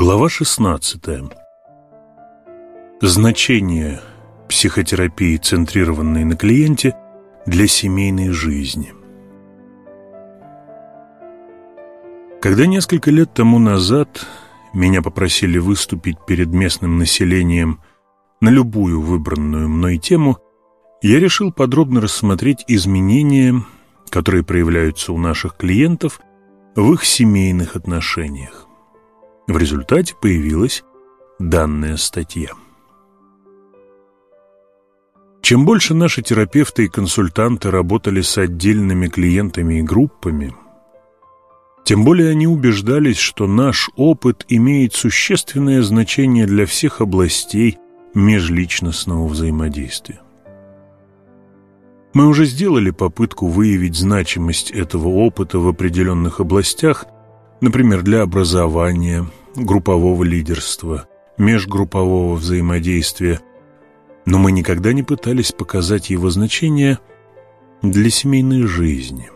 Глава 16. Значение психотерапии, центрированной на клиенте, для семейной жизни. Когда несколько лет тому назад меня попросили выступить перед местным населением на любую выбранную мной тему, я решил подробно рассмотреть изменения, которые проявляются у наших клиентов в их семейных отношениях. В результате появилась данная статья. Чем больше наши терапевты и консультанты работали с отдельными клиентами и группами, тем более они убеждались, что наш опыт имеет существенное значение для всех областей межличностного взаимодействия. Мы уже сделали попытку выявить значимость этого опыта в определенных областях, например, для образования, группового лидерства, межгруппового взаимодействия, но мы никогда не пытались показать его значение для семейной жизни.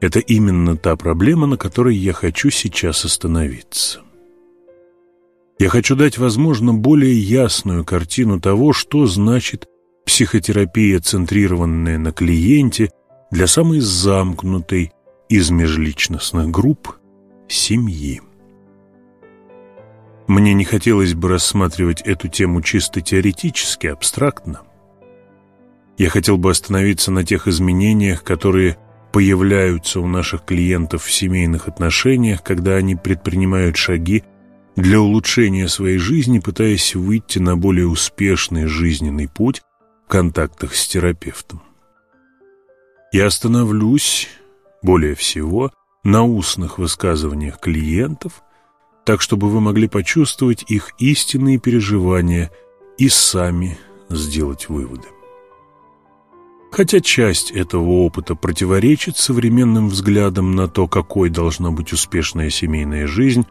Это именно та проблема, на которой я хочу сейчас остановиться. Я хочу дать, возможно, более ясную картину того, что значит психотерапия, центрированная на клиенте, для самой замкнутой из межличностных групп семьи. Мне не хотелось бы рассматривать эту тему чисто теоретически, абстрактно. Я хотел бы остановиться на тех изменениях, которые появляются у наших клиентов в семейных отношениях, когда они предпринимают шаги для улучшения своей жизни, пытаясь выйти на более успешный жизненный путь в контактах с терапевтом. Я остановлюсь, более всего, на устных высказываниях клиентов – так чтобы вы могли почувствовать их истинные переживания и сами сделать выводы. Хотя часть этого опыта противоречит современным взглядам на то, какой должна быть успешная семейная жизнь,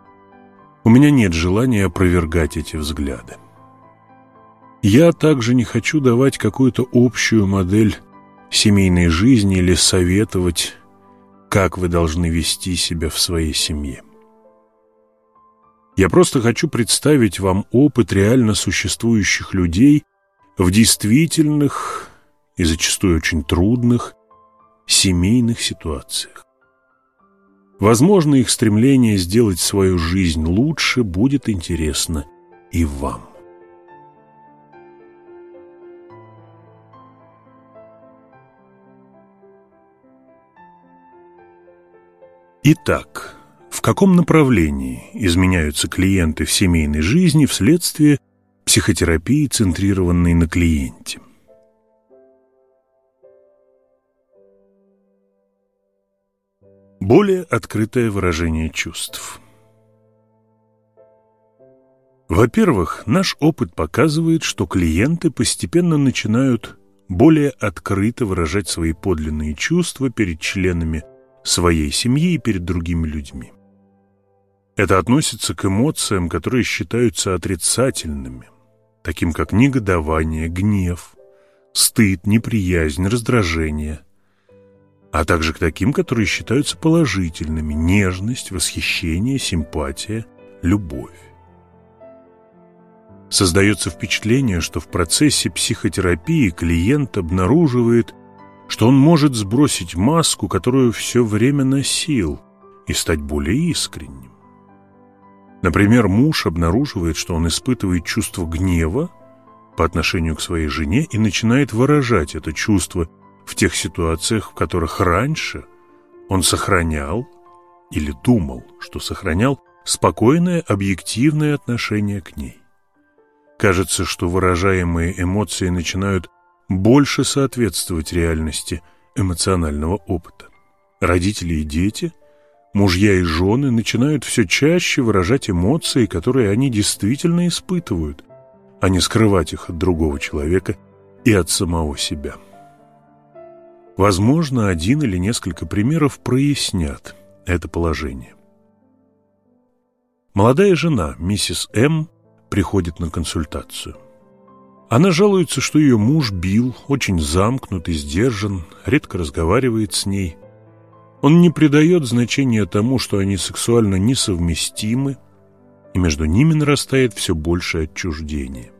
у меня нет желания опровергать эти взгляды. Я также не хочу давать какую-то общую модель семейной жизни или советовать, как вы должны вести себя в своей семье. Я просто хочу представить вам опыт реально существующих людей в действительных и зачастую очень трудных семейных ситуациях. Возможно, их стремление сделать свою жизнь лучше будет интересно и вам. Итак, в каком направлении изменяются клиенты в семейной жизни вследствие психотерапии, центрированной на клиенте. Более открытое выражение чувств. Во-первых, наш опыт показывает, что клиенты постепенно начинают более открыто выражать свои подлинные чувства перед членами своей семьи и перед другими людьми. Это относится к эмоциям, которые считаются отрицательными, таким как негодование, гнев, стыд, неприязнь, раздражение, а также к таким, которые считаются положительными – нежность, восхищение, симпатия, любовь. Создается впечатление, что в процессе психотерапии клиент обнаруживает, что он может сбросить маску, которую все время носил, и стать более искренним. Например, муж обнаруживает, что он испытывает чувство гнева по отношению к своей жене и начинает выражать это чувство в тех ситуациях, в которых раньше он сохранял или думал, что сохранял спокойное объективное отношение к ней. Кажется, что выражаемые эмоции начинают больше соответствовать реальности эмоционального опыта. Родители и дети – Мужья и жены начинают все чаще выражать эмоции, которые они действительно испытывают, а не скрывать их от другого человека и от самого себя. Возможно, один или несколько примеров прояснят это положение. Молодая жена, миссис М., приходит на консультацию. Она жалуется, что ее муж бил, очень замкнут и сдержан, редко разговаривает с ней – он не придает значения тому, что они сексуально несовместимы, и между ними нарастает все большее отчуждение.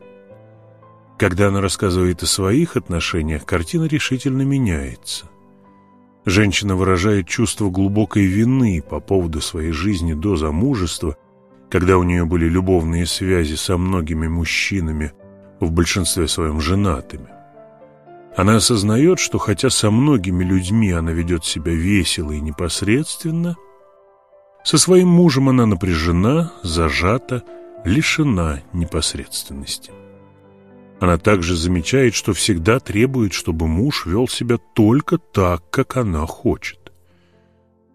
Когда она рассказывает о своих отношениях, картина решительно меняется. Женщина выражает чувство глубокой вины по поводу своей жизни до замужества, когда у нее были любовные связи со многими мужчинами, в большинстве своем женатыми. Она осознает, что хотя со многими людьми она ведет себя весело и непосредственно, со своим мужем она напряжена, зажата, лишена непосредственности. Она также замечает, что всегда требует, чтобы муж вел себя только так, как она хочет.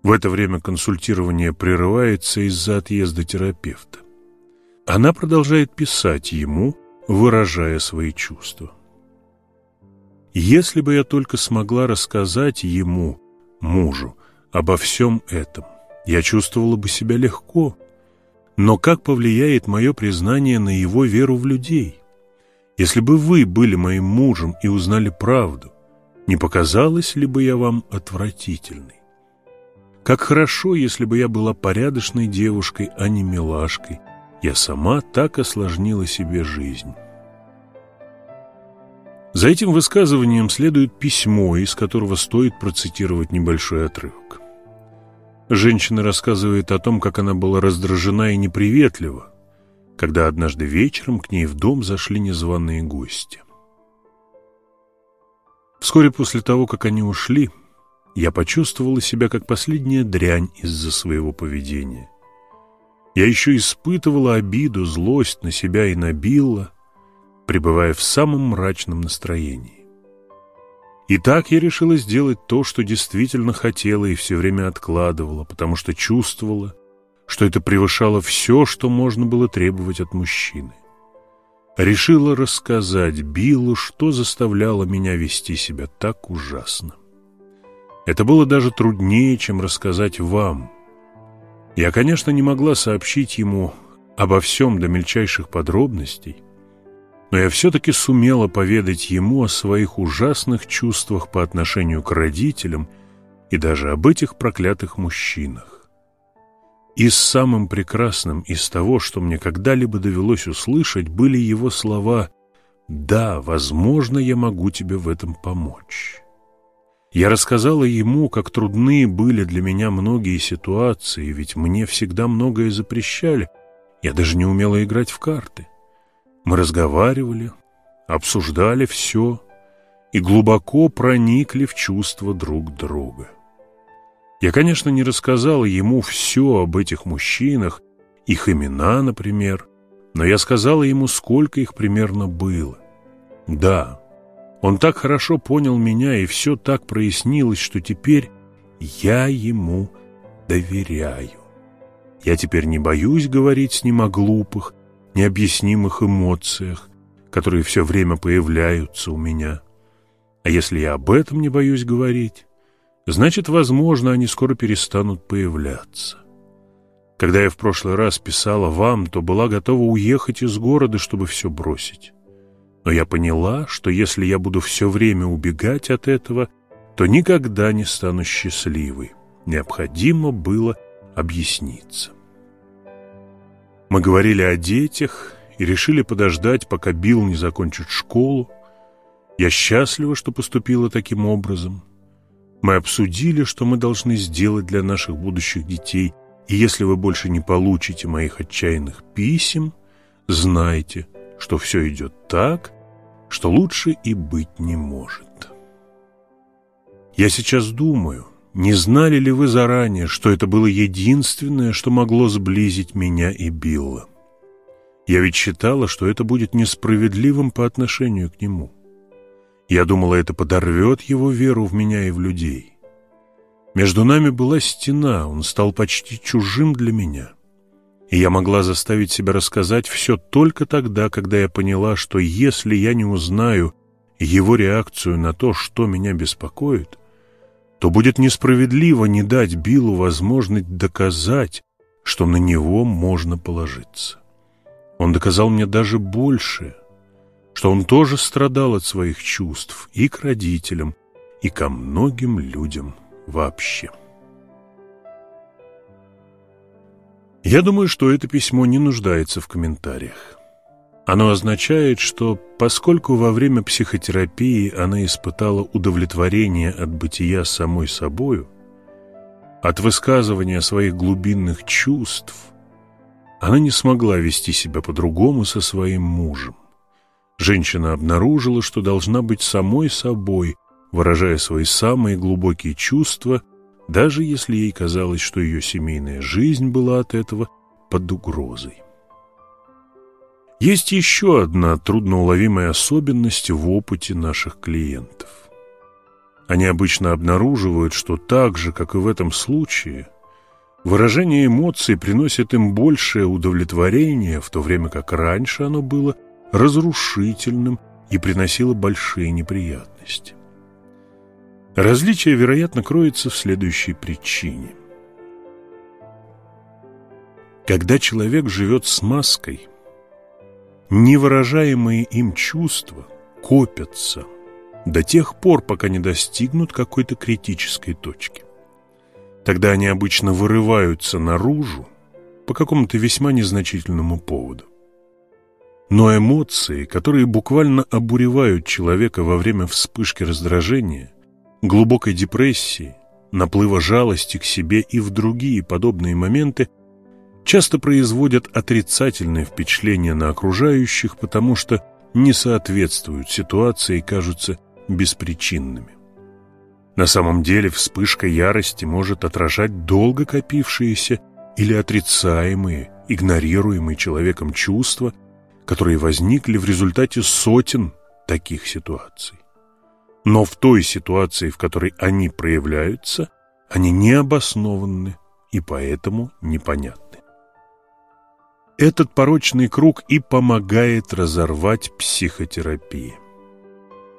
В это время консультирование прерывается из-за отъезда терапевта. Она продолжает писать ему, выражая свои чувства. Если бы я только смогла рассказать ему, мужу, обо всем этом, я чувствовала бы себя легко. Но как повлияет мое признание на его веру в людей? Если бы вы были моим мужем и узнали правду, не показалось ли бы я вам отвратительной? Как хорошо, если бы я была порядочной девушкой, а не милашкой. Я сама так осложнила себе жизнь. За этим высказыванием следует письмо, из которого стоит процитировать небольшой отрывок. Женщина рассказывает о том, как она была раздражена и неприветлива, когда однажды вечером к ней в дом зашли незваные гости. Вскоре после того, как они ушли, я почувствовала себя как последняя дрянь из-за своего поведения. Я еще испытывала обиду, злость на себя и на Билла, пребывая в самом мрачном настроении. И так я решила сделать то, что действительно хотела и все время откладывала, потому что чувствовала, что это превышало все, что можно было требовать от мужчины. Решила рассказать Биллу, что заставляло меня вести себя так ужасно. Это было даже труднее, чем рассказать вам. Я, конечно, не могла сообщить ему обо всем до мельчайших подробностей, но я все-таки сумела поведать ему о своих ужасных чувствах по отношению к родителям и даже об этих проклятых мужчинах. И самым прекрасным из того, что мне когда-либо довелось услышать, были его слова «Да, возможно, я могу тебе в этом помочь». Я рассказала ему, как трудны были для меня многие ситуации, ведь мне всегда многое запрещали, я даже не умела играть в карты. Мы разговаривали, обсуждали все и глубоко проникли в чувства друг друга. Я, конечно, не рассказала ему все об этих мужчинах, их имена, например, но я сказала ему, сколько их примерно было. Да, он так хорошо понял меня, и все так прояснилось, что теперь я ему доверяю. Я теперь не боюсь говорить с ним о глупых, необъяснимых эмоциях, которые все время появляются у меня. А если я об этом не боюсь говорить, значит, возможно, они скоро перестанут появляться. Когда я в прошлый раз писала вам, то была готова уехать из города, чтобы все бросить. Но я поняла, что если я буду все время убегать от этого, то никогда не стану счастливой. Необходимо было объясниться. Мы говорили о детях и решили подождать, пока Билл не закончит школу. Я счастлива, что поступила таким образом. Мы обсудили, что мы должны сделать для наших будущих детей, и если вы больше не получите моих отчаянных писем, знайте, что все идет так, что лучше и быть не может. Я сейчас думаю, не знали ли вы заранее, что это было единственное, что могло сблизить меня и Билла? Я ведь считала, что это будет несправедливым по отношению к нему. Я думала, это подорвет его веру в меня и в людей. Между нами была стена, он стал почти чужим для меня. И я могла заставить себя рассказать все только тогда, когда я поняла, что если я не узнаю его реакцию на то, что меня беспокоит, то будет несправедливо не дать Биллу возможность доказать, что на него можно положиться. Он доказал мне даже больше, что он тоже страдал от своих чувств и к родителям, и ко многим людям вообще. Я думаю, что это письмо не нуждается в комментариях. Оно означает, что поскольку во время психотерапии она испытала удовлетворение от бытия самой собою, от высказывания своих глубинных чувств, она не смогла вести себя по-другому со своим мужем. Женщина обнаружила, что должна быть самой собой, выражая свои самые глубокие чувства, даже если ей казалось, что ее семейная жизнь была от этого под угрозой. Есть еще одна трудноуловимая особенность в опыте наших клиентов. Они обычно обнаруживают, что так же, как и в этом случае, выражение эмоций приносит им большее удовлетворение, в то время как раньше оно было разрушительным и приносило большие неприятности. Различие, вероятно, кроется в следующей причине. Когда человек живет с маской – невыражаемые им чувства копятся до тех пор, пока не достигнут какой-то критической точки. Тогда они обычно вырываются наружу по какому-то весьма незначительному поводу. Но эмоции, которые буквально обуревают человека во время вспышки раздражения, глубокой депрессии, наплыва жалости к себе и в другие подобные моменты, часто производят отрицательное впечатление на окружающих, потому что не соответствуют ситуации и кажутся беспричинными. На самом деле вспышка ярости может отражать долго копившиеся или отрицаемые, игнорируемые человеком чувства, которые возникли в результате сотен таких ситуаций. Но в той ситуации, в которой они проявляются, они необоснованны и поэтому непонятны. Этот порочный круг и помогает разорвать психотерапии.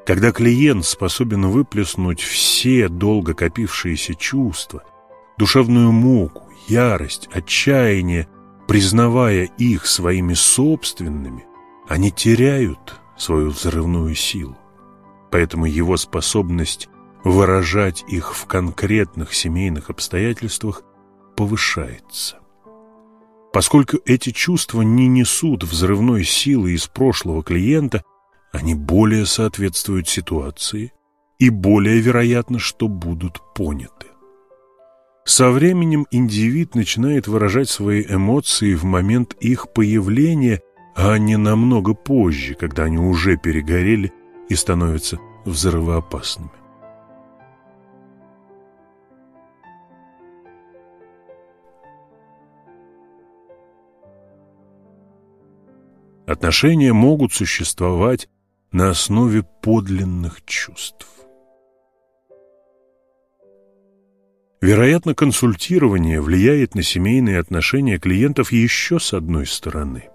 Когда клиент способен выплеснуть все долго копившиеся чувства, душевную муку, ярость, отчаяние, признавая их своими собственными, они теряют свою взрывную силу. Поэтому его способность выражать их в конкретных семейных обстоятельствах повышается. Поскольку эти чувства не несут взрывной силы из прошлого клиента, они более соответствуют ситуации и более вероятно, что будут поняты. Со временем индивид начинает выражать свои эмоции в момент их появления, а не намного позже, когда они уже перегорели и становятся взрывоопасными. Отношения могут существовать на основе подлинных чувств. Вероятно, консультирование влияет на семейные отношения клиентов еще с одной стороны.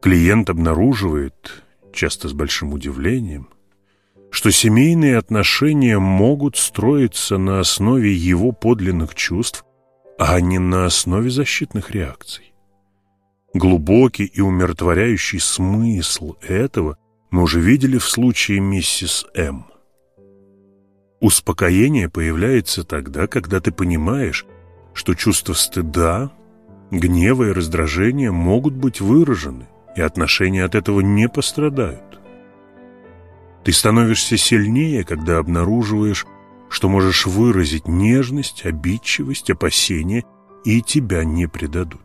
Клиент обнаруживает, часто с большим удивлением, что семейные отношения могут строиться на основе его подлинных чувств, а не на основе защитных реакций. Глубокий и умиротворяющий смысл этого мы уже видели в случае миссис М. Успокоение появляется тогда, когда ты понимаешь, что чувство стыда, гнева и раздражения могут быть выражены, и отношения от этого не пострадают. Ты становишься сильнее, когда обнаруживаешь, что можешь выразить нежность, обидчивость, опасения, и тебя не предадут.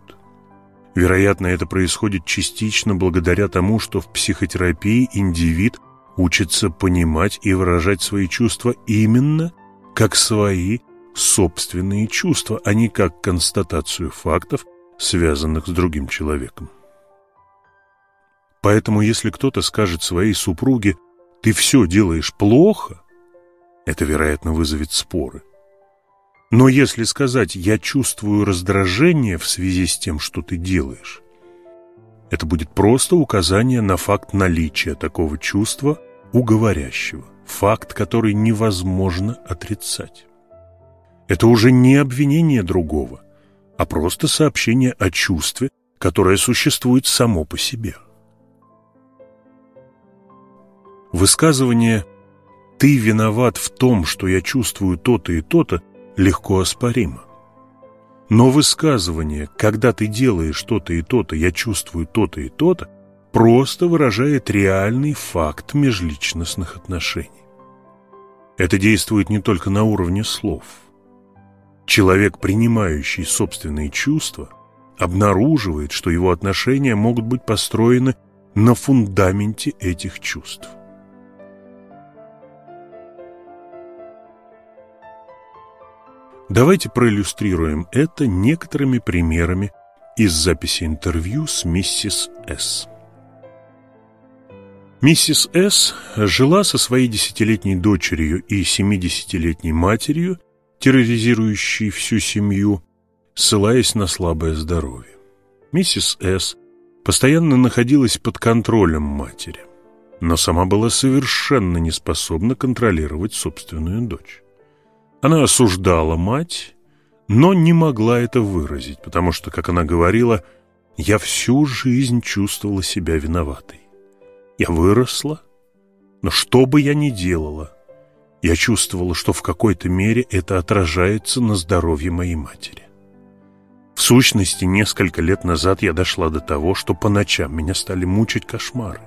Вероятно, это происходит частично благодаря тому, что в психотерапии индивид учится понимать и выражать свои чувства именно как свои собственные чувства, а не как констатацию фактов, связанных с другим человеком. Поэтому, если кто-то скажет своей супруге «ты все делаешь плохо», это, вероятно, вызовет споры. Но если сказать «я чувствую раздражение в связи с тем, что ты делаешь», это будет просто указание на факт наличия такого чувства у говорящего, факт, который невозможно отрицать. Это уже не обвинение другого, а просто сообщение о чувстве, которое существует само по себе. Высказывание «ты виноват в том, что я чувствую то-то и то-то» легко оспоримо. Но высказывание «когда ты делаешь то-то и то-то, я чувствую то-то и то-то» просто выражает реальный факт межличностных отношений. Это действует не только на уровне слов. Человек, принимающий собственные чувства, обнаруживает, что его отношения могут быть построены на фундаменте этих чувств. Давайте проиллюстрируем это некоторыми примерами из записи интервью с миссис С. Миссис С. жила со своей десятилетней дочерью и семидесятилетней матерью, терроризирующей всю семью, ссылаясь на слабое здоровье. Миссис С. постоянно находилась под контролем матери, но сама была совершенно не способна контролировать собственную дочь. Она осуждала мать, но не могла это выразить, потому что, как она говорила, «я всю жизнь чувствовала себя виноватой. Я выросла, но что бы я ни делала, я чувствовала, что в какой-то мере это отражается на здоровье моей матери. В сущности, несколько лет назад я дошла до того, что по ночам меня стали мучить кошмары.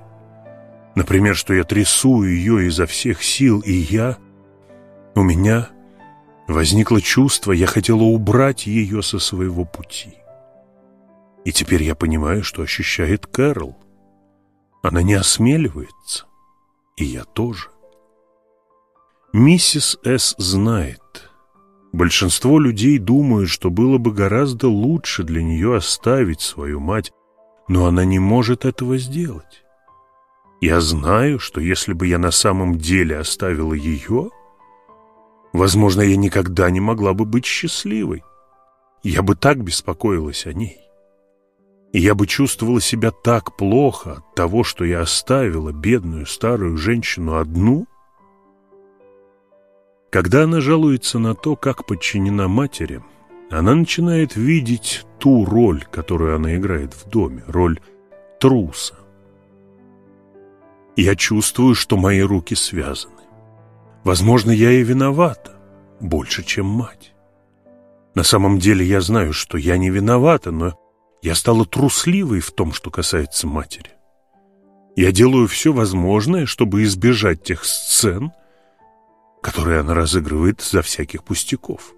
Например, что я трясу ее изо всех сил, и я... У меня возникло чувство, я хотела убрать ее со своего пути. И теперь я понимаю, что ощущает Кэрол. Она не осмеливается. И я тоже. Миссис С. знает. Большинство людей думают, что было бы гораздо лучше для нее оставить свою мать, но она не может этого сделать. Я знаю, что если бы я на самом деле оставила ее, возможно, я никогда не могла бы быть счастливой. Я бы так беспокоилась о ней. И я бы чувствовала себя так плохо от того, что я оставила бедную старую женщину одну. Когда она жалуется на то, как подчинена матери, она начинает видеть ту роль, которую она играет в доме, роль труса. Я чувствую, что мои руки связаны. Возможно, я и виновата, больше, чем мать. На самом деле я знаю, что я не виновата, но я стала трусливой в том, что касается матери. Я делаю все возможное, чтобы избежать тех сцен, которые она разыгрывает за всяких пустяков.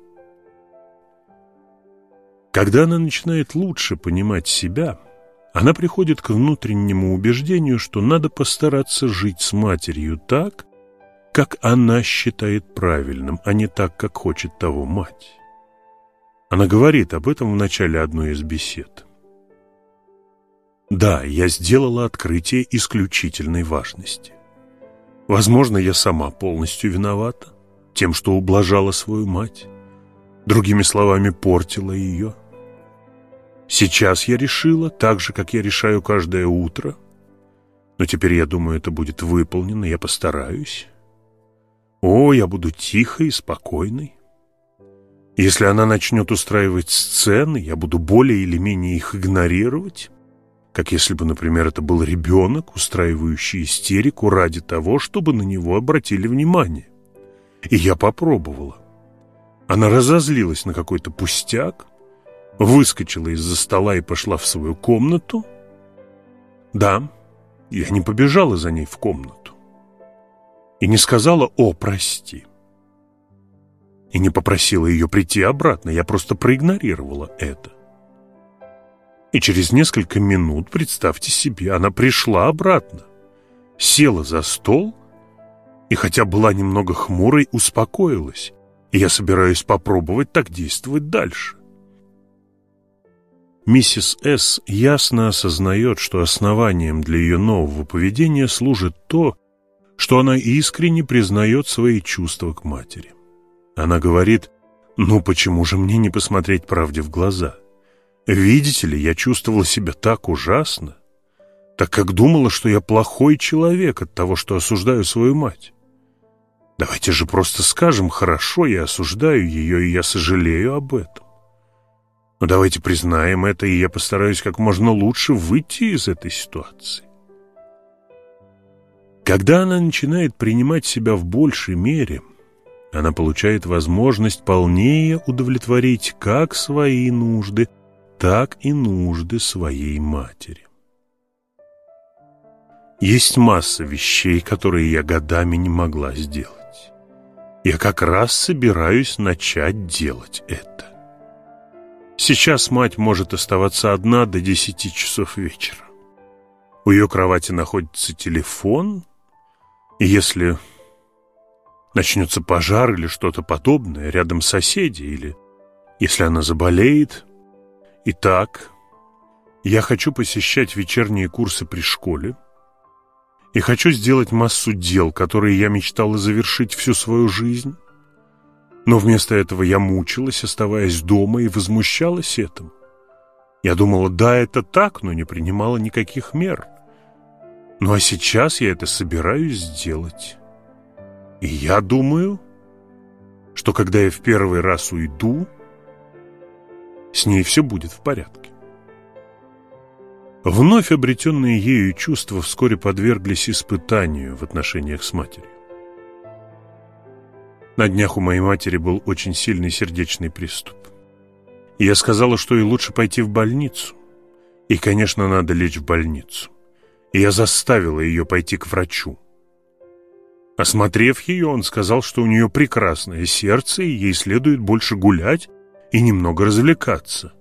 Когда она начинает лучше понимать себя, она приходит к внутреннему убеждению, что надо постараться жить с матерью так, как она считает правильным, а не так, как хочет того мать. Она говорит об этом в начале одной из бесед. Да, я сделала открытие исключительной важности. Возможно, я сама полностью виновата тем, что ублажала свою мать. Другими словами, портила ее. Сейчас я решила, так же, как я решаю каждое утро. Но теперь я думаю, это будет выполнено, я постараюсь. О, я буду тихой и спокойной. Если она начнет устраивать сцены, я буду более или менее их игнорировать как если бы, например, это был ребенок, устраивающий истерику ради того, чтобы на него обратили внимание. И я попробовала. Она разозлилась на какой-то пустяк, выскочила из-за стола и пошла в свою комнату. Да, я не побежала за ней в комнату. И не сказала «О, прости». И не попросила ее прийти обратно, я просто проигнорировала это. И через несколько минут, представьте себе, она пришла обратно, села за стол и, хотя была немного хмурой, успокоилась. И я собираюсь попробовать так действовать дальше. Миссис С. ясно осознает, что основанием для ее нового поведения служит то, что она искренне признает свои чувства к матери. Она говорит, ну почему же мне не посмотреть правде в глаза? Видите ли, я чувствовала себя так ужасно, так как думала, что я плохой человек от того, что осуждаю свою мать. Давайте же просто скажем, хорошо, я осуждаю ее, и я сожалею об этом. Но давайте признаем это, и я постараюсь как можно лучше выйти из этой ситуации. Когда она начинает принимать себя в большей мере, она получает возможность полнее удовлетворить как свои нужды, так и нужды своей матери. Есть масса вещей, которые я годами не могла сделать. Я как раз собираюсь начать делать это. Сейчас мать может оставаться одна до десяти часов вечера. У ее кровати находится телефон, и если начнется пожар или что-то подобное, рядом соседи, или если она заболеет. Итак, я хочу посещать вечерние курсы при школе и хочу сделать массу дел, которые я мечтала завершить всю свою жизнь. Но вместо этого я мучилась, оставаясь дома, и возмущалась этим. Я думала, да, это так, но не принимала никаких мер. Ну а сейчас я это собираюсь сделать. И я думаю, что когда я в первый раз уйду, с ней все будет в порядке. Вновь обретенные ею чувства вскоре подверглись испытанию в отношениях с матерью. На днях у моей матери был очень сильный сердечный приступ. Я сказала, что ей лучше пойти в больницу. И, конечно, надо лечь в больницу. Я заставила ее пойти к врачу. Осмотрев ее, он сказал, что у нее прекрасное сердце, и ей следует больше гулять и немного развлекаться.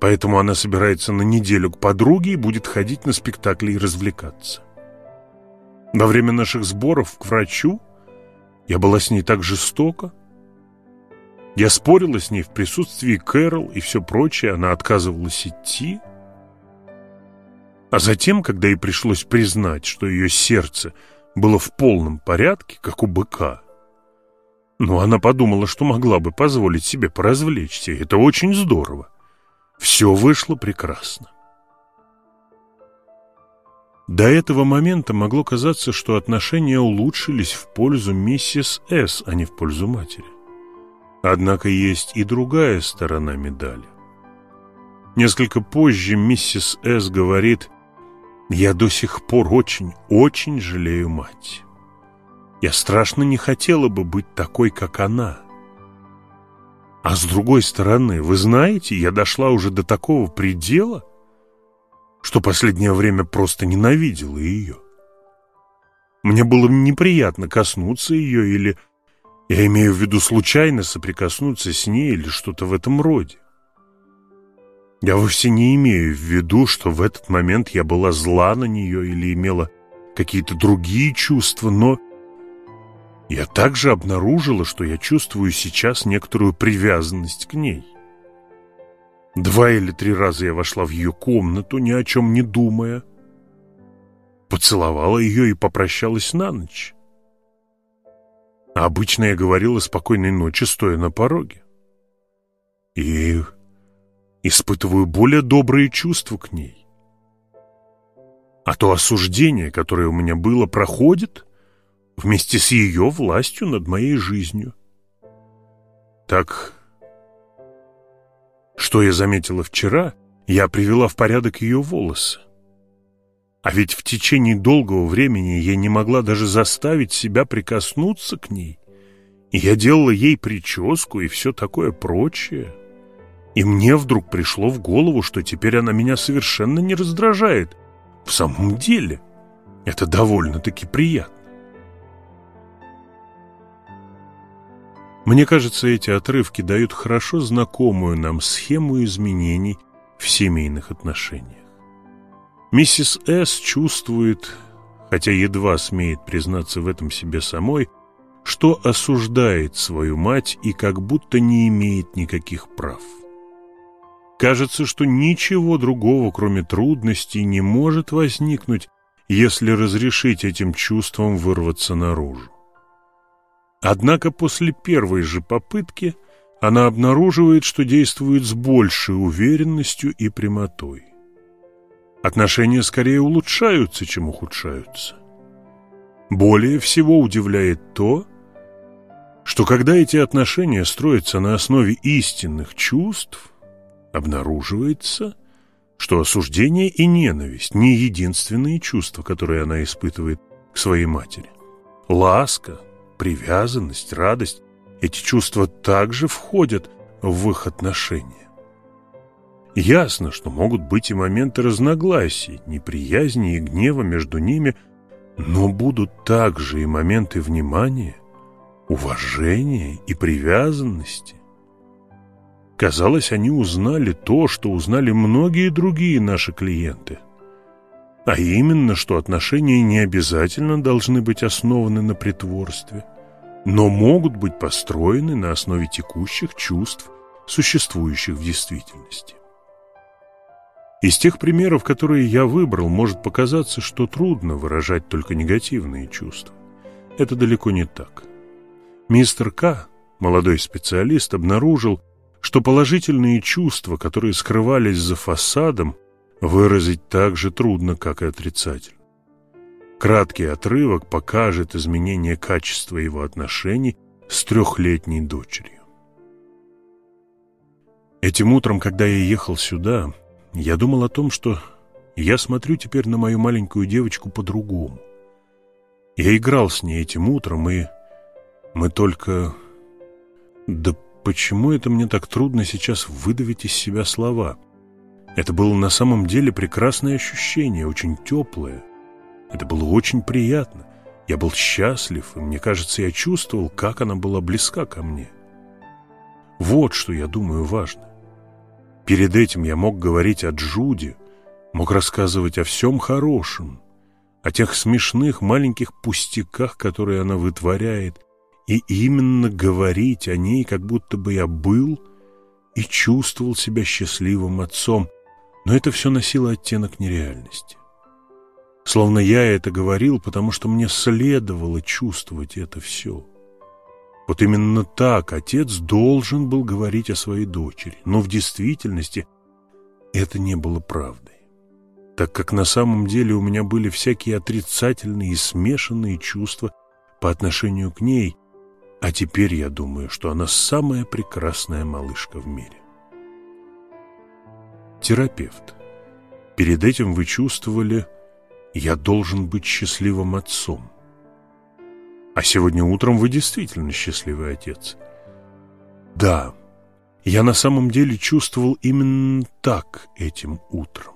Поэтому она собирается на неделю к подруге и будет ходить на спектакли и развлекаться. Во время наших сборов к врачу я была с ней так жестока. Я спорила с ней в присутствии Кэрол и все прочее, она отказывалась идти. А затем, когда ей пришлось признать, что ее сердце – было в полном порядке, как у быка. Но она подумала, что могла бы позволить себе поразвлечься, это очень здорово. Все вышло прекрасно. До этого момента могло казаться, что отношения улучшились в пользу миссис С, а не в пользу матери. Однако есть и другая сторона медали. Несколько позже миссис С говорит, я до сих пор очень, очень жалею мать. Я страшно не хотела бы быть такой, как она. А с другой стороны, вы знаете, я дошла уже до такого предела, что последнее время просто ненавидела ее. Мне было неприятно коснуться ее или, я имею в виду, случайно соприкоснуться с ней или что-то в этом роде. Я вовсе не имею в виду, что в этот момент я была зла на нее или имела какие-то другие чувства, но я также обнаружила, что я чувствую сейчас некоторую привязанность к ней. Два или три раза я вошла в ее комнату, ни о чем не думая, поцеловала ее и попрощалась на ночь. Обычно я говорила спокойной ночи, стоя на пороге. И испытываю более добрые чувства к ней. А то осуждение, которое у меня было, проходит вместе с ее властью над моей жизнью. Так, что я заметила вчера, я привела в порядок ее волосы. А ведь в течение долгого времени я не могла даже заставить себя прикоснуться к ней. И я делала ей прическу и все такое прочее. И мне вдруг пришло в голову, что теперь она меня совершенно не раздражает. В самом деле, это довольно-таки приятно. Мне кажется, эти отрывки дают хорошо знакомую нам схему изменений в семейных отношениях. Миссис С. чувствует, хотя едва смеет признаться в этом себе самой, что осуждает свою мать и как будто не имеет никаких прав. Кажется, что ничего другого, кроме трудностей, не может возникнуть, если разрешить этим чувствам вырваться наружу. Однако после первой же попытки она обнаруживает, что действует с большей уверенностью и прямотой. Отношения скорее улучшаются, чем ухудшаются. Более всего удивляет то, что когда эти отношения строятся на основе истинных чувств, обнаруживается, что осуждение и ненависть не единственные чувства, которые она испытывает к своей матери. Ласка, привязанность, радость, эти чувства также входят в их отношения. Ясно, что могут быть и моменты разногласий, неприязни и гнева между ними, но будут также и моменты внимания, уважения и привязанности. Казалось, они узнали то, что узнали многие другие наши клиенты. А именно, что отношения не обязательно должны быть основаны на притворстве, но могут быть построены на основе текущих чувств, существующих в действительности. Из тех примеров, которые я выбрал, может показаться, что трудно выражать только негативные чувства. Это далеко не так. Мистер К., молодой специалист, обнаружил, что положительные чувства, которые скрывались за фасадом, выразить так же трудно, как и отрицательно. Краткий отрывок покажет изменение качества его отношений с трехлетней дочерью. Этим утром, когда я ехал сюда, я думал о том, что я смотрю теперь на мою маленькую девочку по-другому. Я играл с ней этим утром, и мы только... Да почему это мне так трудно сейчас выдавить из себя слова? Это было на самом деле прекрасное ощущение, очень теплое. Это было очень приятно. Я был счастлив, и мне кажется, я чувствовал, как она была близка ко мне. Вот что, я думаю, важно. Перед этим я мог говорить о Джуде, мог рассказывать о всем хорошем, о тех смешных маленьких пустяках, которые она вытворяет, и именно говорить о ней, как будто бы я был и чувствовал себя счастливым отцом, но это все носило оттенок нереальности. Словно я это говорил, потому что мне следовало чувствовать это все. Вот именно так отец должен был говорить о своей дочери, но в действительности это не было правдой, так как на самом деле у меня были всякие отрицательные и смешанные чувства по отношению к ней, а теперь я думаю, что она самая прекрасная малышка в мире. Терапевт. Перед этим вы чувствовали, я должен быть счастливым отцом. А сегодня утром вы действительно счастливый отец. Да, я на самом деле чувствовал именно так этим утром.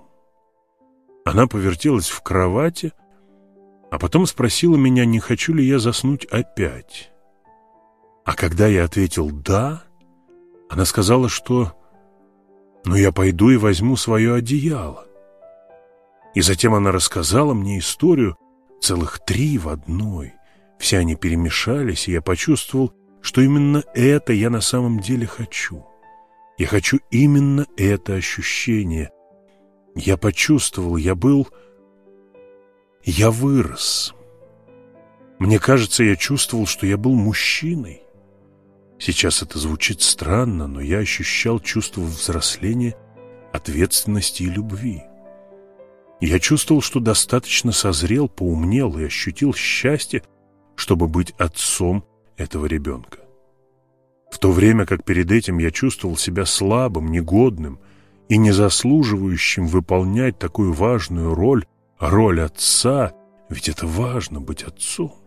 Она повертелась в кровати, а потом спросила меня, не хочу ли я заснуть опять. А когда я ответил «да», она сказала, что «ну я пойду и возьму свое одеяло». И затем она рассказала мне историю целых три в одной – все они перемешались, и я почувствовал, что именно это я на самом деле хочу. Я хочу именно это ощущение. Я почувствовал, я был... Я вырос. Мне кажется, я чувствовал, что я был мужчиной. Сейчас это звучит странно, но я ощущал чувство взросления, ответственности и любви. Я чувствовал, что достаточно созрел, поумнел и ощутил счастье, чтобы быть отцом этого ребенка. В то время как перед этим я чувствовал себя слабым, негодным и не заслуживающим выполнять такую важную роль, роль отца, ведь это важно быть отцом.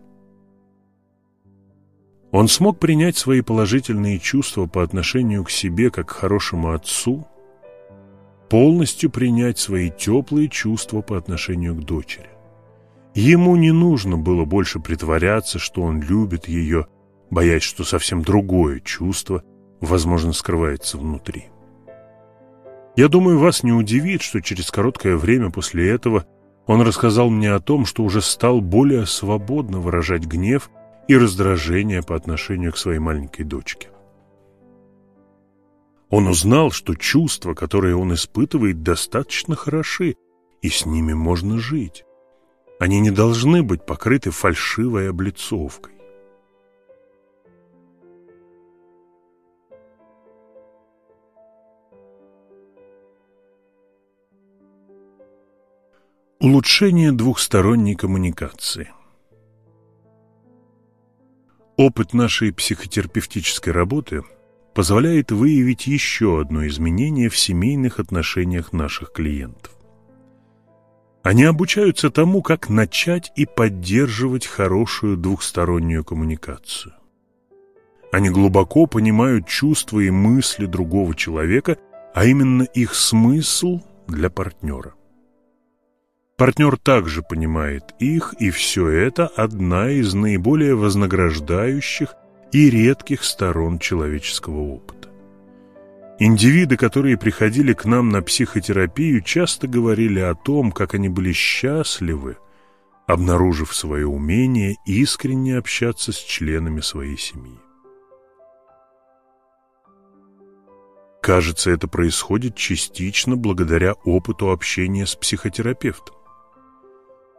Он смог принять свои положительные чувства по отношению к себе как к хорошему отцу, полностью принять свои теплые чувства по отношению к дочери. Ему не нужно было больше притворяться, что он любит ее, боясь, что совсем другое чувство, возможно, скрывается внутри. Я думаю, вас не удивит, что через короткое время после этого он рассказал мне о том, что уже стал более свободно выражать гнев и раздражение по отношению к своей маленькой дочке. Он узнал, что чувства, которые он испытывает, достаточно хороши, и с ними можно жить. Они не должны быть покрыты фальшивой облицовкой. Улучшение двухсторонней коммуникации Опыт нашей психотерапевтической работы позволяет выявить еще одно изменение в семейных отношениях наших клиентов. Они обучаются тому, как начать и поддерживать хорошую двухстороннюю коммуникацию. Они глубоко понимают чувства и мысли другого человека, а именно их смысл для партнера. Партнер также понимает их, и все это одна из наиболее вознаграждающих и редких сторон человеческого опыта. Индивиды, которые приходили к нам на психотерапию, часто говорили о том, как они были счастливы, обнаружив свое умение искренне общаться с членами своей семьи. Кажется, это происходит частично благодаря опыту общения с психотерапевтом.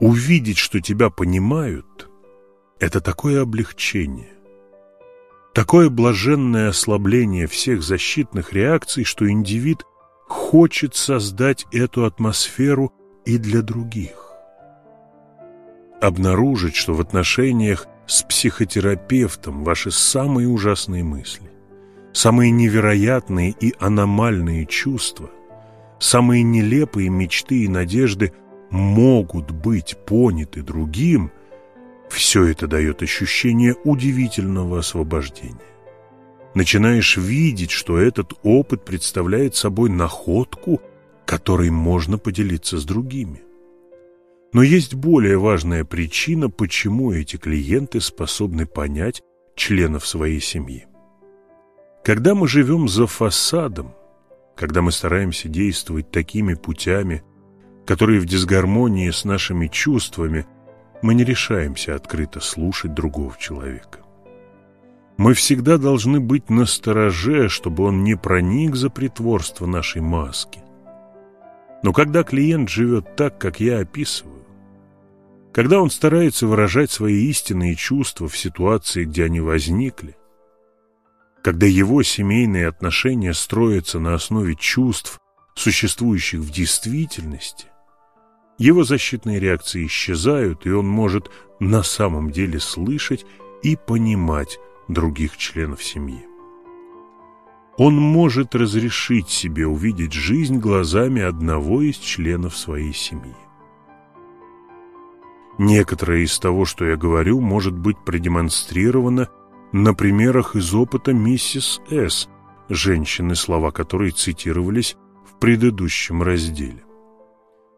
Увидеть, что тебя понимают, это такое облегчение, такое блаженное ослабление всех защитных реакций, что индивид хочет создать эту атмосферу и для других. Обнаружить, что в отношениях с психотерапевтом ваши самые ужасные мысли, самые невероятные и аномальные чувства, самые нелепые мечты и надежды – могут быть поняты другим, все это дает ощущение удивительного освобождения. Начинаешь видеть, что этот опыт представляет собой находку, которой можно поделиться с другими. Но есть более важная причина, почему эти клиенты способны понять членов своей семьи. Когда мы живем за фасадом, когда мы стараемся действовать такими путями, которые в дисгармонии с нашими чувствами, мы не решаемся открыто слушать другого человека. Мы всегда должны быть настороже, чтобы он не проник за притворство нашей маски. Но когда клиент живет так, как я описываю, когда он старается выражать свои истинные чувства в ситуации, где они возникли, когда его семейные отношения строятся на основе чувств, существующих в действительности, его защитные реакции исчезают, и он может на самом деле слышать и понимать других членов семьи. Он может разрешить себе увидеть жизнь глазами одного из членов своей семьи. Некоторое из того, что я говорю, может быть продемонстрировано на примерах из опыта миссис С., женщины, слова которой цитировались в предыдущем разделе.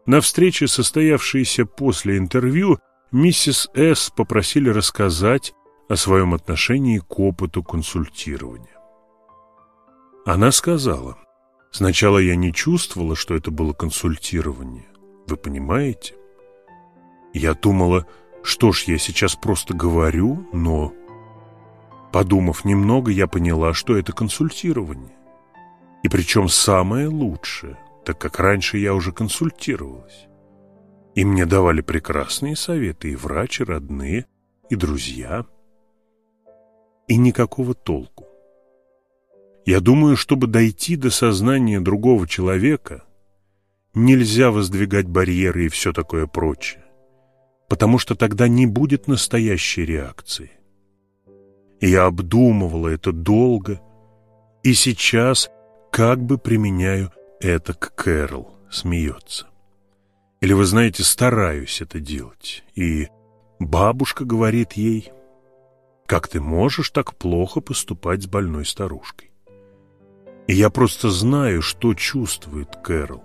На встрече, состоявшейся после интервью, миссис С. попросили рассказать о своем отношении к опыту консультирования. Она сказала, «Сначала я не чувствовала, что это было консультирование. Вы понимаете? Я думала, что ж, я сейчас просто говорю, но...» Подумав немного, я поняла, что это консультирование. И причем самое лучшее – так как раньше я уже консультировалась. И мне давали прекрасные советы и врачи, родные, и друзья. И никакого толку. Я думаю, чтобы дойти до сознания другого человека, нельзя воздвигать барьеры и все такое прочее, потому что тогда не будет настоящей реакции. Я обдумывала это долго, и сейчас как бы применяю это к Кэрол смеется. Или, вы знаете, стараюсь это делать. И бабушка говорит ей, как ты можешь так плохо поступать с больной старушкой? И я просто знаю, что чувствует Кэрол.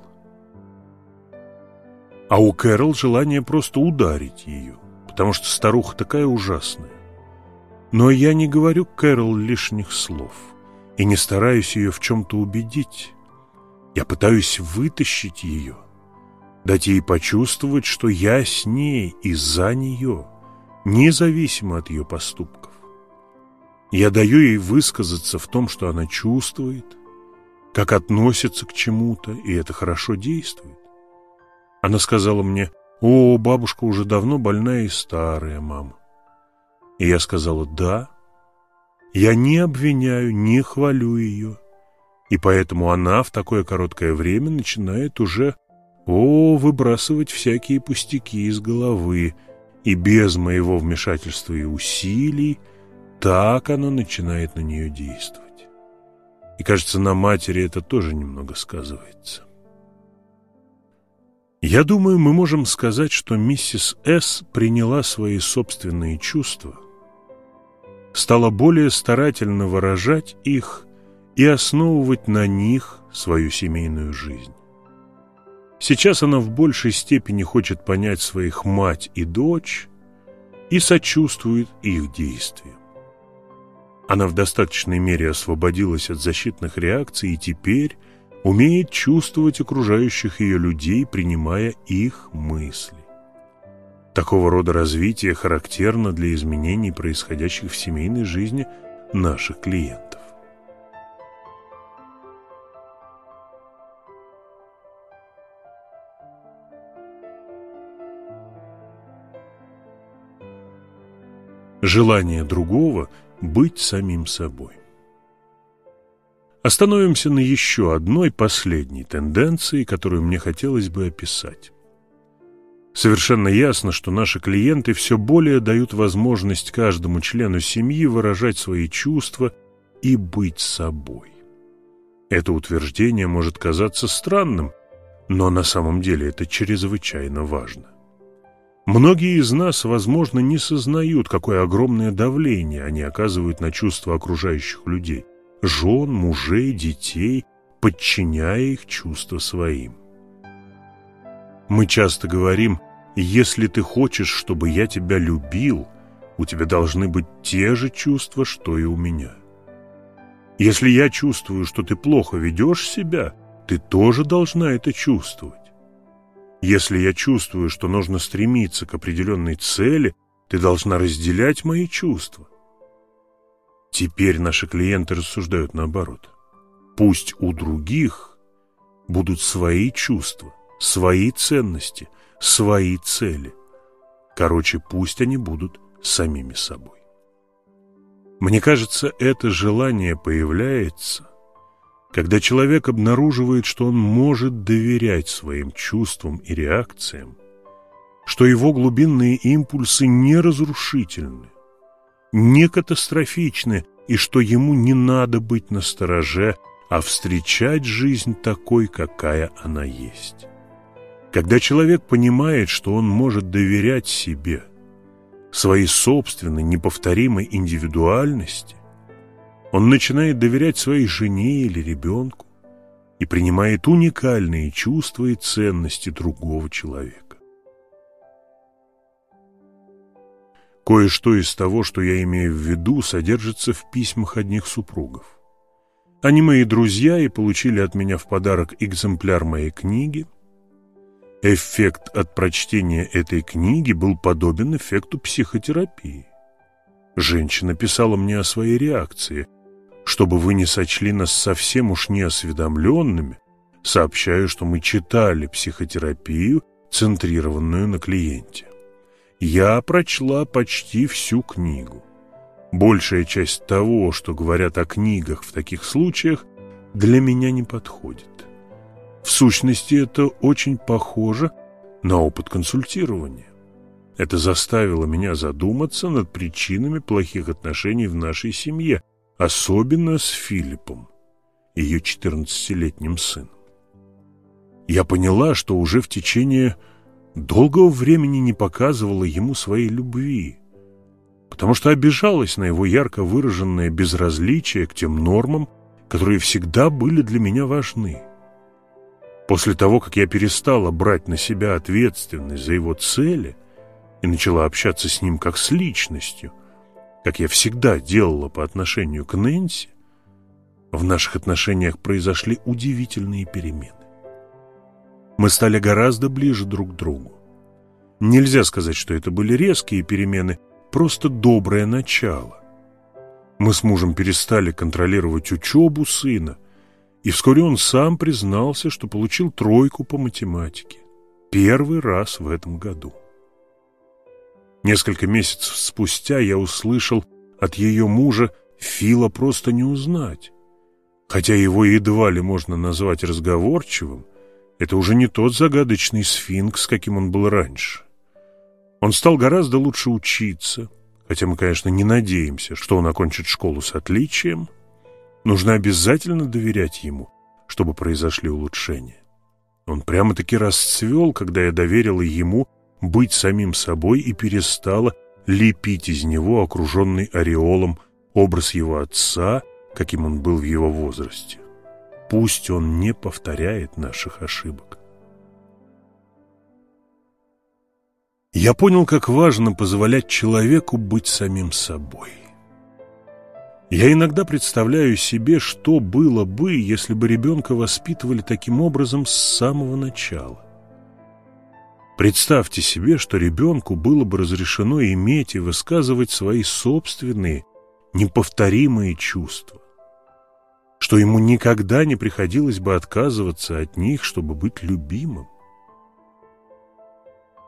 А у Кэрол желание просто ударить ее, потому что старуха такая ужасная. Но я не говорю Кэрол лишних слов и не стараюсь ее в чем-то убедить. Я пытаюсь вытащить ее, дать ей почувствовать, что я с ней и за нее, независимо от ее поступков. Я даю ей высказаться в том, что она чувствует, как относится к чему-то, и это хорошо действует. Она сказала мне, «О, бабушка уже давно больная и старая, мама». И я сказала, «Да, я не обвиняю, не хвалю ее». И поэтому она в такое короткое время начинает уже, о, выбрасывать всякие пустяки из головы, и без моего вмешательства и усилий так оно начинает на нее действовать. И кажется, на матери это тоже немного сказывается. Я думаю, мы можем сказать, что миссис С. приняла свои собственные чувства, стала более старательно выражать их и основывать на них свою семейную жизнь. Сейчас она в большей степени хочет понять своих мать и дочь и сочувствует их действиям. Она в достаточной мере освободилась от защитных реакций и теперь умеет чувствовать окружающих ее людей, принимая их мысли. Такого рода развитие характерно для изменений, происходящих в семейной жизни наших клиентов. Желание другого быть самим собой. Остановимся на еще одной последней тенденции, которую мне хотелось бы описать. Совершенно ясно, что наши клиенты все более дают возможность каждому члену семьи выражать свои чувства и быть собой. Это утверждение может казаться странным, но на самом деле это чрезвычайно важно. Многие из нас, возможно, не сознают, какое огромное давление они оказывают на чувства окружающих людей, жен, мужей, детей, подчиняя их чувства своим. Мы часто говорим, если ты хочешь, чтобы я тебя любил, у тебя должны быть те же чувства, что и у меня. Если я чувствую, что ты плохо ведешь себя, ты тоже должна это чувствовать. Если я чувствую, что нужно стремиться к определенной цели, ты должна разделять мои чувства. Теперь наши клиенты рассуждают наоборот. Пусть у других будут свои чувства, свои ценности, свои цели. Короче, пусть они будут самими собой. Мне кажется, это желание появляется – когда человек обнаруживает, что он может доверять своим чувствам и реакциям, что его глубинные импульсы не разрушительны, не катастрофичны, и что ему не надо быть настороже, а встречать жизнь такой, какая она есть. Когда человек понимает, что он может доверять себе, своей собственной неповторимой индивидуальности, он начинает доверять своей жене или ребенку и принимает уникальные чувства и ценности другого человека. Кое-что из того, что я имею в виду, содержится в письмах одних супругов. Они мои друзья и получили от меня в подарок экземпляр моей книги. Эффект от прочтения этой книги был подобен эффекту психотерапии. Женщина писала мне о своей реакции, чтобы вы не сочли нас совсем уж неосведомленными, сообщаю, что мы читали психотерапию, центрированную на клиенте. Я прочла почти всю книгу. Большая часть того, что говорят о книгах в таких случаях, для меня не подходит. В сущности, это очень похоже на опыт консультирования. Это заставило меня задуматься над причинами плохих отношений в нашей семье – особенно с Филиппом, ее 14-летним сыном. Я поняла, что уже в течение долгого времени не показывала ему своей любви, потому что обижалась на его ярко выраженное безразличие к тем нормам, которые всегда были для меня важны. После того, как я перестала брать на себя ответственность за его цели и начала общаться с ним как с личностью – как я всегда делала по отношению к Нэнси, в наших отношениях произошли удивительные перемены. Мы стали гораздо ближе друг к другу. Нельзя сказать, что это были резкие перемены, просто доброе начало. Мы с мужем перестали контролировать учебу сына, и вскоре он сам признался, что получил тройку по математике. Первый раз в этом году. Несколько месяцев спустя я услышал от ее мужа Фила просто не узнать. Хотя его едва ли можно назвать разговорчивым, это уже не тот загадочный сфинкс, каким он был раньше. Он стал гораздо лучше учиться, хотя мы, конечно, не надеемся, что он окончит школу с отличием. Нужно обязательно доверять ему, чтобы произошли улучшения. Он прямо-таки расцвел, когда я доверила ему быть самим собой и перестала лепить из него, окруженный ореолом, образ его отца, каким он был в его возрасте. Пусть он не повторяет наших ошибок. Я понял, как важно позволять человеку быть самим собой. Я иногда представляю себе, что было бы, если бы ребенка воспитывали таким образом с самого начала. Представьте себе, что ребенку было бы разрешено иметь и высказывать свои собственные, неповторимые чувства, что ему никогда не приходилось бы отказываться от них, чтобы быть любимым.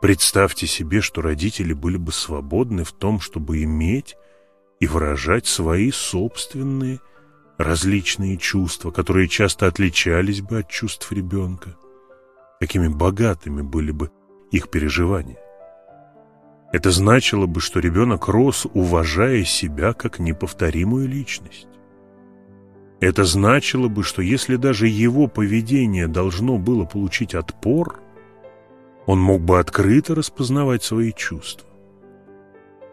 Представьте себе, что родители были бы свободны в том, чтобы иметь и выражать свои собственные различные чувства, которые часто отличались бы от чувств ребенка. Какими богатыми были бы их переживания. Это значило бы, что ребенок рос, уважая себя как неповторимую личность. Это значило бы, что если даже его поведение должно было получить отпор, он мог бы открыто распознавать свои чувства.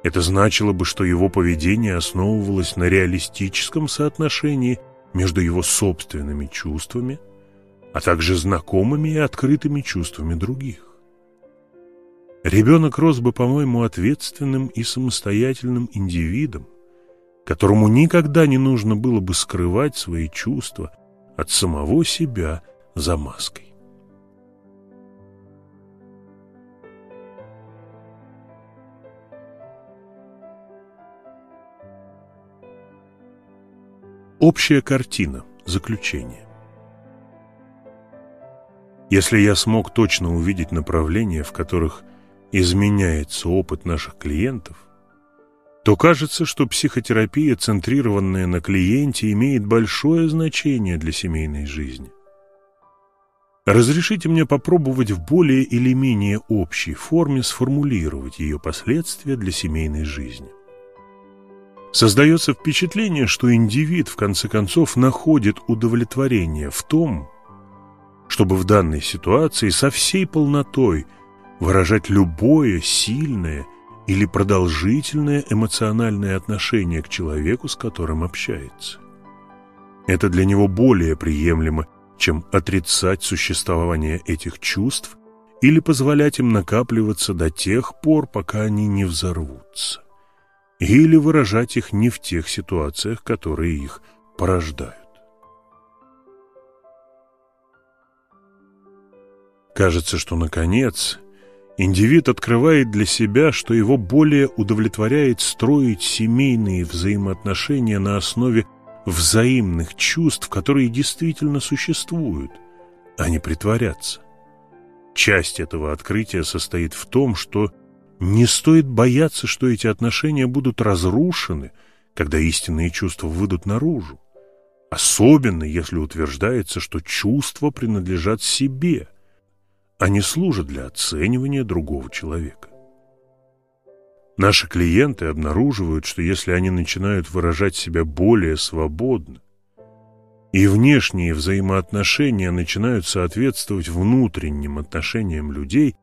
Это значило бы, что его поведение основывалось на реалистическом соотношении между его собственными чувствами, а также знакомыми и открытыми чувствами других. Ребенок рос бы, по-моему, ответственным и самостоятельным индивидом, которому никогда не нужно было бы скрывать свои чувства от самого себя за маской. Общая картина. Заключение. Если я смог точно увидеть направления, в которых изменяется опыт наших клиентов, то кажется, что психотерапия, центрированная на клиенте, имеет большое значение для семейной жизни. Разрешите мне попробовать в более или менее общей форме сформулировать ее последствия для семейной жизни. Создается впечатление, что индивид в конце концов находит удовлетворение в том, чтобы в данной ситуации со всей полнотой выражать любое сильное или продолжительное эмоциональное отношение к человеку, с которым общается. Это для него более приемлемо, чем отрицать существование этих чувств или позволять им накапливаться до тех пор, пока они не взорвутся или выражать их не в тех ситуациях, которые их порождают. Кажется, что, наконец, индивид открывает для себя, что его более удовлетворяет строить семейные взаимоотношения на основе взаимных чувств, которые действительно существуют, а не притворяться. Часть этого открытия состоит в том, что не стоит бояться, что эти отношения будут разрушены, когда истинные чувства выйдут наружу. Особенно, если утверждается, что чувства принадлежат себе, а не служат для оценивания другого человека. Наши клиенты обнаруживают, что если они начинают выражать себя более свободно, и внешние взаимоотношения начинают соответствовать внутренним отношениям людей,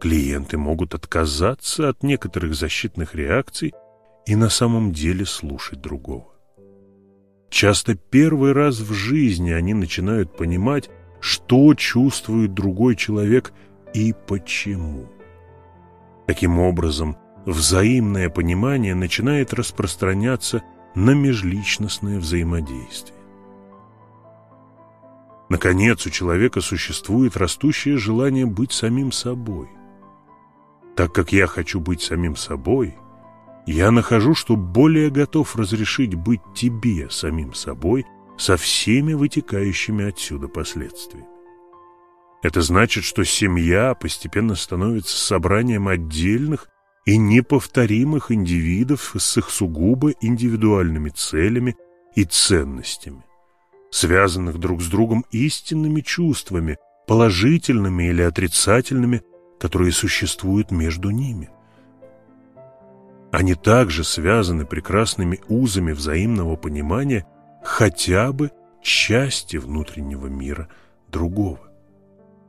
клиенты могут отказаться от некоторых защитных реакций и на самом деле слушать другого. Часто первый раз в жизни они начинают понимать, что чувствует другой человек и почему. Таким образом, взаимное понимание начинает распространяться на межличностное взаимодействие. Наконец, у человека существует растущее желание быть самим собой. Так как я хочу быть самим собой, я нахожу, что более готов разрешить быть тебе самим собой со всеми вытекающими отсюда последствиями. Это значит, что семья постепенно становится собранием отдельных и неповторимых индивидов с их сугубо индивидуальными целями и ценностями, связанных друг с другом истинными чувствами, положительными или отрицательными, которые существуют между ними. Они также связаны прекрасными узами взаимного понимания хотя бы части внутреннего мира другого.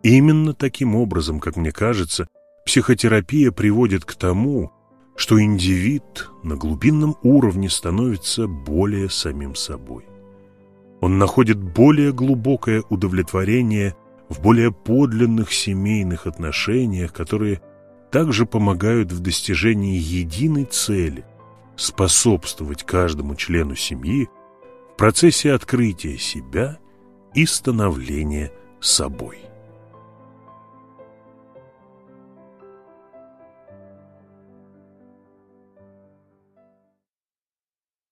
Именно таким образом, как мне кажется, психотерапия приводит к тому, что индивид на глубинном уровне становится более самим собой. Он находит более глубокое удовлетворение в более подлинных семейных отношениях, которые также помогают в достижении единой цели – способствовать каждому члену семьи процессе открытия себя и становления собой.